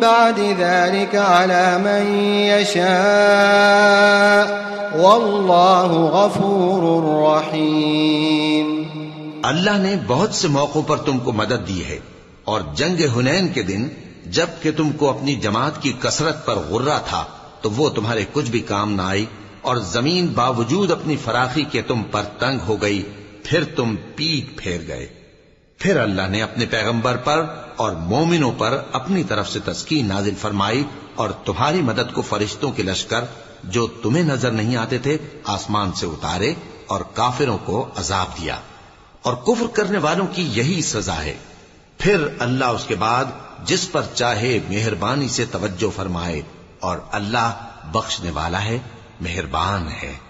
بعد ذلك على من يشاء. واللہ غفور رحیم اللہ نے بہت سے موقعوں پر تم کو مدد دی ہے اور جنگ ہنین کے دن جبکہ تم کو اپنی جماعت کی کثرت پر غرہ تھا، تو وہ تمہارے کچھ بھی کام نہ آئی اور زمین باوجود اپنی فراخی کے تم پر تنگ ہو گئی، پھر تم پیٹ پھیر گئے۔ پھر اللہ نے اپنے پیغمبر پر اور مومنوں پر اپنی طرف سے تسکین نازل فرمائی اور تمہاری مدد کو فرشتوں کے لشکر جو تمہیں نظر نہیں آتے تھے آسمان سے اتارے اور کافروں کو عذاب دیا۔ اور کفر کرنے والوں کی یہی سزا ہے۔ پھر اللہ اس کے بعد جس پر چاہے مہربانی سے توجہ فرمائے اور اللہ بخشنے والا ہے، مہربان ہے۔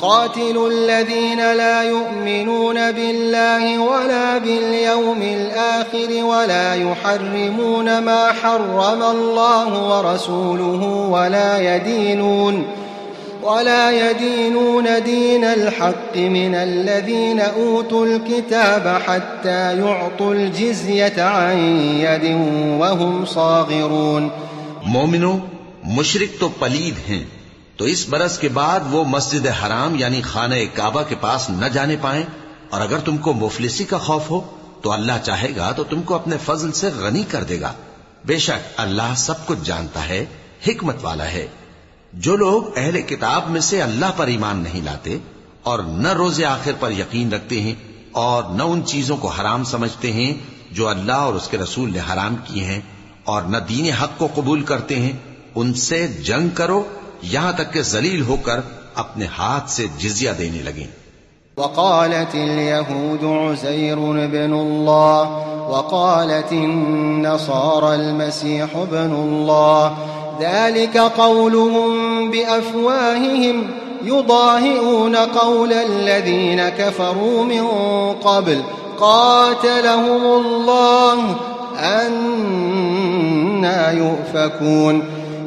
قاتلوا الذين لا يؤمنون بالله ولا باليوم الآخر ولا يحرمون ما حرم الله ورسوله ولا يدينون ولا يدينون دين الحق من الذين أوتوا الكتاب حتى يعطوا الجزية عن يد وهم صاغرون مومنو، مشرک تو پلید ہیں۔ تو اس برس کے بعد وہ مسجد حرام یعنی خانہ کعبہ کے پاس نہ جانے پائیں۔ اور اگر تم کو مفلسی کا خوف ہو، تو اللہ چاہے گا تو تم کو اپنے فضل سے غنی کر دے گا۔ بے شک اللہ سب کچھ جانتا ہے، حکمت والا ہے۔ جو لوگ اہل کتاب میں سے اللہ پر ایمان نہیں لاتے اور نہ روز آخر پر یقین رکھتے ہیں اور نہ ان چیزوں کو حرام سمجھتے ہیں جو اللہ اور اس کے رسول نے حرام کی ہیں اور نہ دین حق کو قبول کرتے ہیں، ان سے جنگ کرو یہاں تک کہ ذلیل ہو کر اپنے ہاتھ سے جزیہ دینے لگیں۔ وقالت اليهود عزير بن الله، وقالت النصارى المسيح بن الله. ذلك قولهم بأفواههم، يضاهئون قول الذين كفروا من قبل. قاتلهم الله، أنا يؤفكون.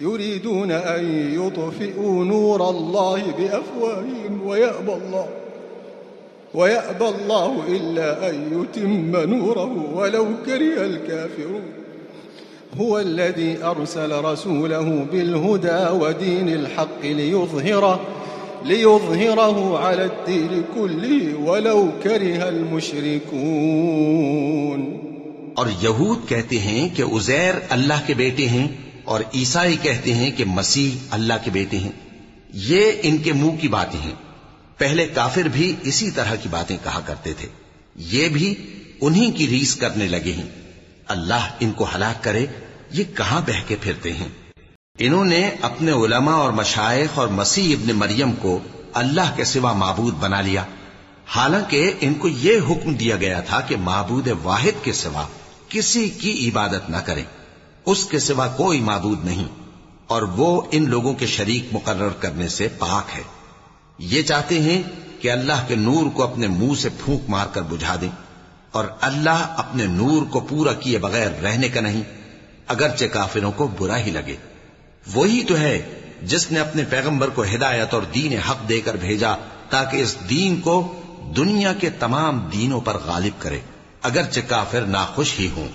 يريدون أن يطفئوا نور الله بأفواههم ويأبى الله ويأبى الله إلا أن يتم نوره ولو كره الكافرون. هو الذي أرسل رسوله بالهدى ودين الحق ليظهره ليظهره على الدين كله ولو كره المشركون. اور یہود کہتے ہیں کہ عزیر اللہ کے بیٹے ہیں اور عیسائی کہتے ہیں کہ مسیح اللہ کے بیٹے ہیں۔ یہ ان کے منہ کی باتیں ہیں۔ پہلے کافر بھی اسی طرح کی باتیں کہا کرتے تھے۔ یہ بھی انہی کی ریس کرنے لگے ہیں۔ اللہ ان کو ہلاک کرے، یہ کہاں بہ کے پھرتے ہیں؟ انہوں نے اپنے علماء اور مشائق اور مسیح ابن مریم کو اللہ کے سوا معبود بنا لیا۔ حالانکہ ان کو یہ حکم دیا گیا تھا کہ معبود واحد کے سوا کسی کی عبادت نہ کریں۔ اس کے سوا کوئی معبود نہیں۔ اور وہ ان لوگوں کے شریک مقرر کرنے سے پاک ہے۔ یہ چاہتے ہیں کہ اللہ کے نور کو اپنے منہ سے پھونک مار کر بجھا دیں۔ اور اللہ اپنے نور کو پورا کیے بغیر رہنے کا نہیں، اگرچہ کافروں کو برا ہی لگے۔ وہی تو ہے جس نے اپنے پیغمبر کو ہدایت اور دین حق دے کر بھیجا تاکہ اس دین کو دنیا کے تمام دینوں پر غالب کرے، اگرچہ کافر ناخوش ہی ہوں۔